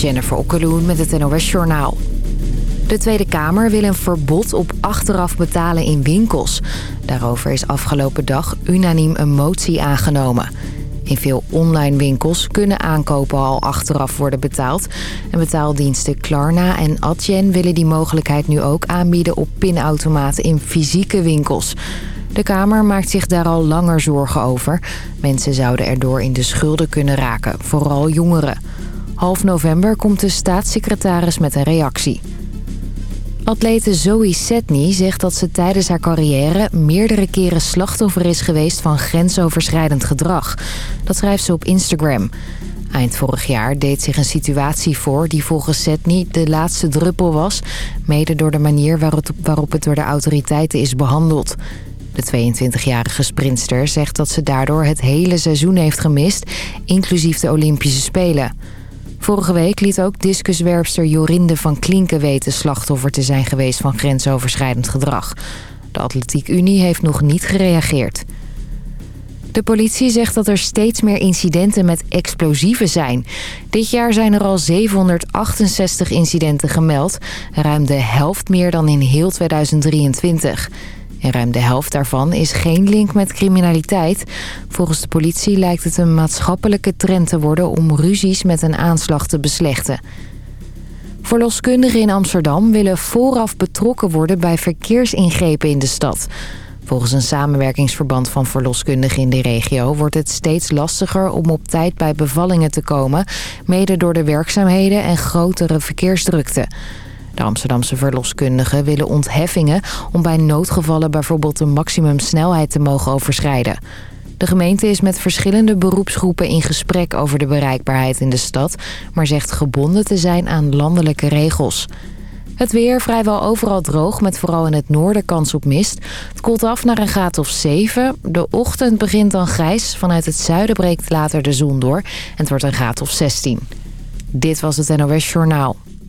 Jennifer Okkeloen met het NOS Journaal. De Tweede Kamer wil een verbod op achteraf betalen in winkels. Daarover is afgelopen dag unaniem een motie aangenomen. In veel online winkels kunnen aankopen al achteraf worden betaald. En betaaldiensten Klarna en Adyen willen die mogelijkheid nu ook aanbieden op pinautomaten in fysieke winkels. De Kamer maakt zich daar al langer zorgen over. Mensen zouden erdoor in de schulden kunnen raken, vooral jongeren. Half november komt de staatssecretaris met een reactie. Atlete Zoe Setny zegt dat ze tijdens haar carrière meerdere keren slachtoffer is geweest van grensoverschrijdend gedrag. Dat schrijft ze op Instagram. Eind vorig jaar deed zich een situatie voor die volgens Setny de laatste druppel was. Mede door de manier waarop het door de autoriteiten is behandeld. De 22-jarige sprinster zegt dat ze daardoor het hele seizoen heeft gemist, inclusief de Olympische Spelen. Vorige week liet ook discuswerpster Jorinde van Klinken weten slachtoffer te zijn geweest van grensoverschrijdend gedrag. De Atletiek Unie heeft nog niet gereageerd. De politie zegt dat er steeds meer incidenten met explosieven zijn. Dit jaar zijn er al 768 incidenten gemeld. Ruim de helft meer dan in heel 2023. En ruim de helft daarvan is geen link met criminaliteit. Volgens de politie lijkt het een maatschappelijke trend te worden... om ruzies met een aanslag te beslechten. Verloskundigen in Amsterdam willen vooraf betrokken worden... bij verkeersingrepen in de stad. Volgens een samenwerkingsverband van verloskundigen in de regio... wordt het steeds lastiger om op tijd bij bevallingen te komen... mede door de werkzaamheden en grotere verkeersdrukte. De Amsterdamse verloskundigen willen ontheffingen om bij noodgevallen bijvoorbeeld de maximumsnelheid te mogen overschrijden. De gemeente is met verschillende beroepsgroepen in gesprek over de bereikbaarheid in de stad, maar zegt gebonden te zijn aan landelijke regels. Het weer vrijwel overal droog, met vooral in het noorden kans op mist. Het koelt af naar een graad of 7. De ochtend begint dan grijs. Vanuit het zuiden breekt later de zon door. En het wordt een graad of 16. Dit was het NOS Journaal.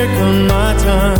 taken my time.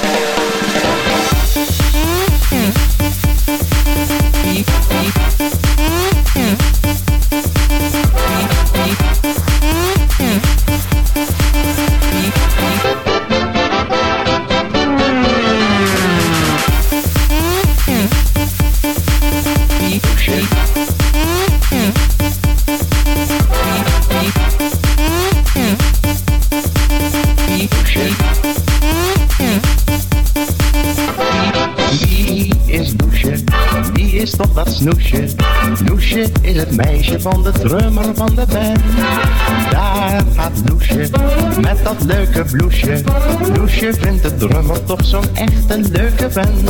Wie is Nouché? Wie is toch dat Nouché? Nouché is het meisje van de drummer van de band. Daar gaat Noesje met dat leuke bloesje. Noesje vindt de drummer toch zo'n echt een leuke band.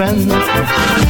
friends.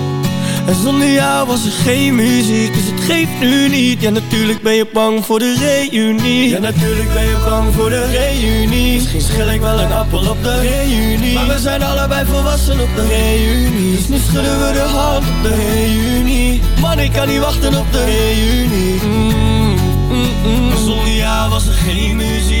en zonder jou was er geen muziek, dus het geeft nu niet. Ja natuurlijk ben je bang voor de reunie. Ja natuurlijk ben je bang voor de reunie. Misschien schil ik wel een appel op de reunie. Maar we zijn allebei volwassen op de reunie. Dus nu schudden we de hand op de reunie. Man ik kan niet wachten op de reunie. Mm, mm, mm. Zonder jou was er geen muziek,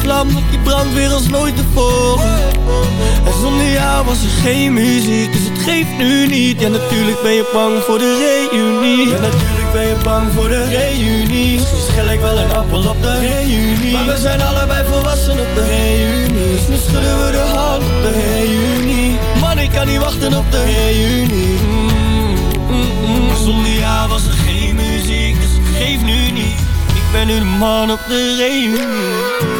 vlam, die brandt weer als nooit tevoren En zonder jou was er geen muziek, dus het geeft nu niet. Ja, natuurlijk ben je bang voor de reunie. Ja, natuurlijk ben je bang voor de reunie. Misschien schel ik wel een appel op de reunie. Maar we zijn allebei volwassen op de reunie. Dus nu schudden we de hand op de reunie. Man, ik kan niet wachten op de reunie. Zonder jou was er geen muziek, dus geef nu niet. Ik ben nu de man op de reunie.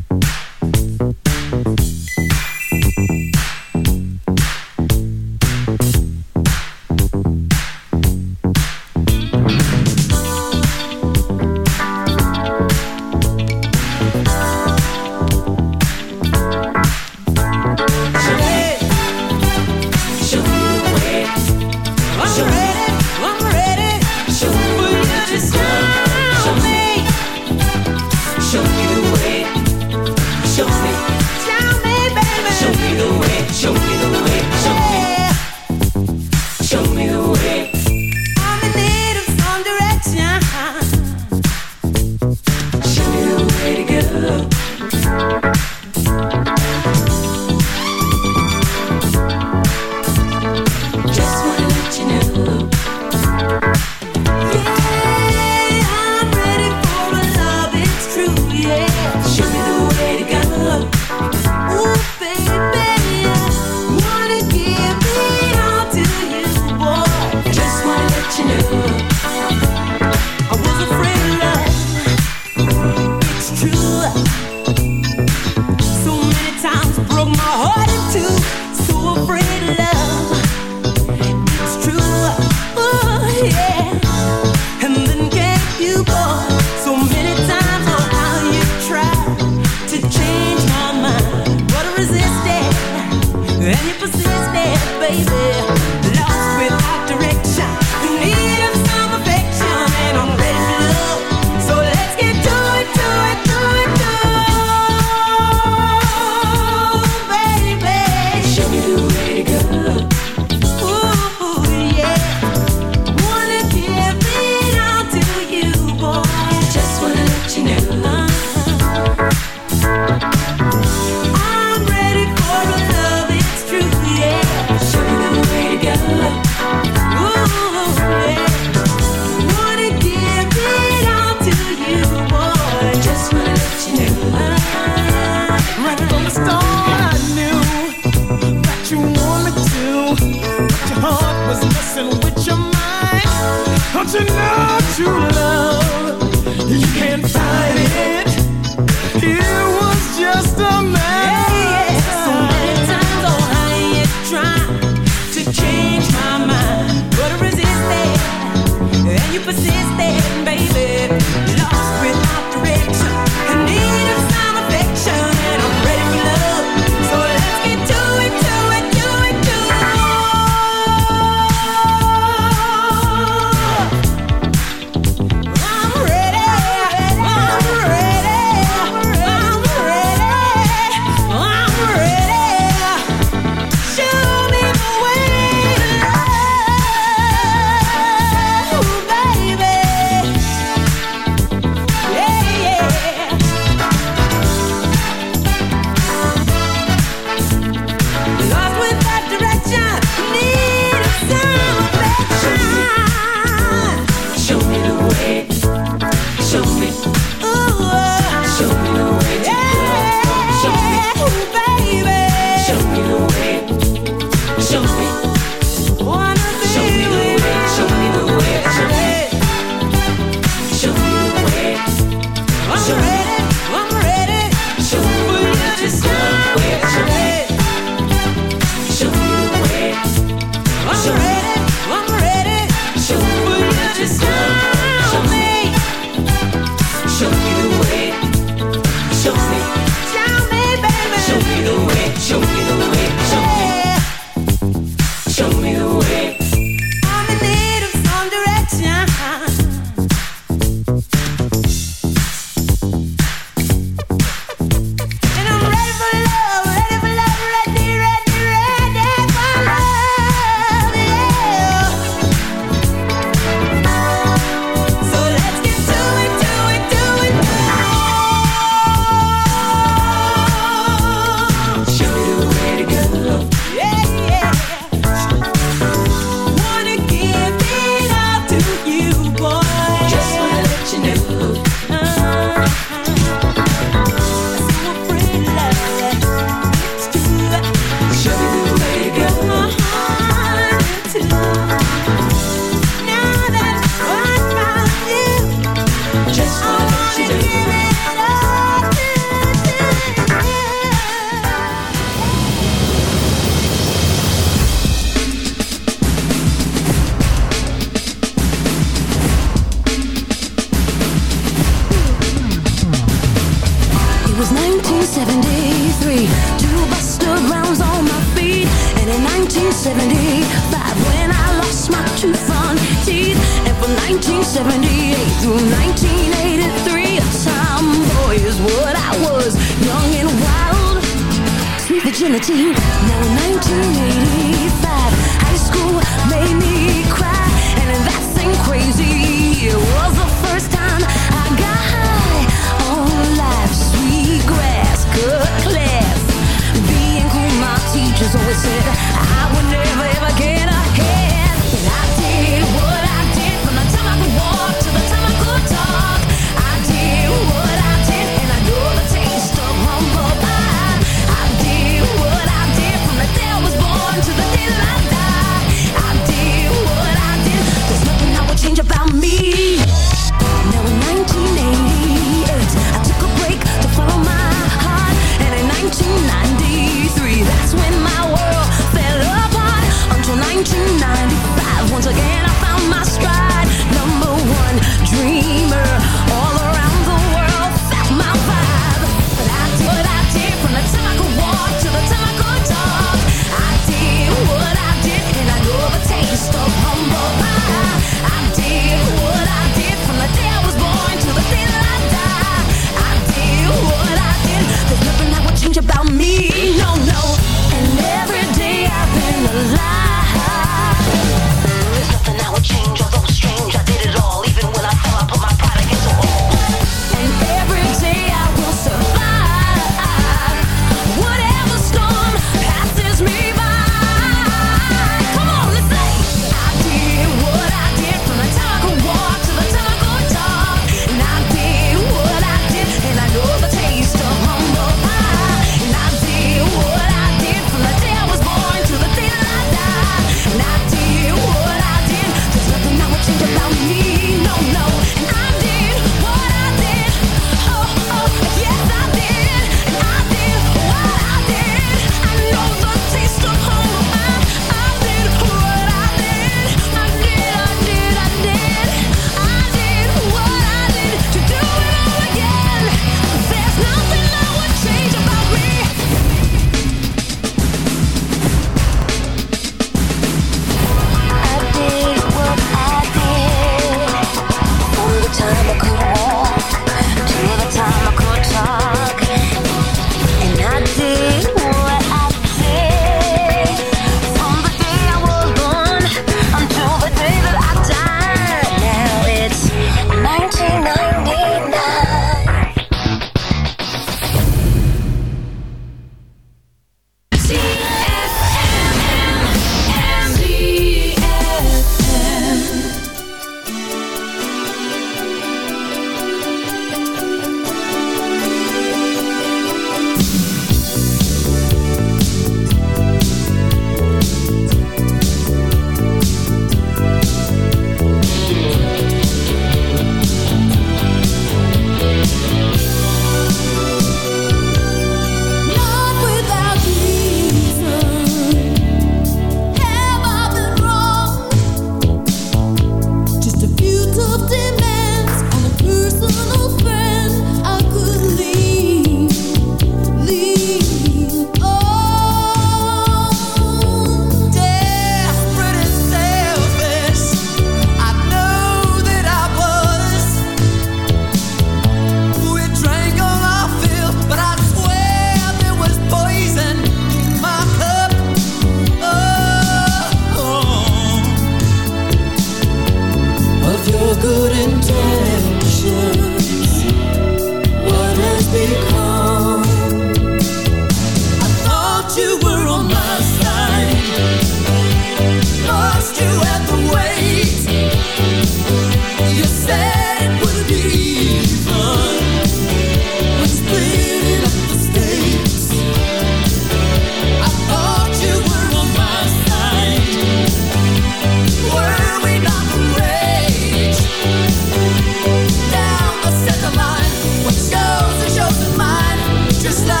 just like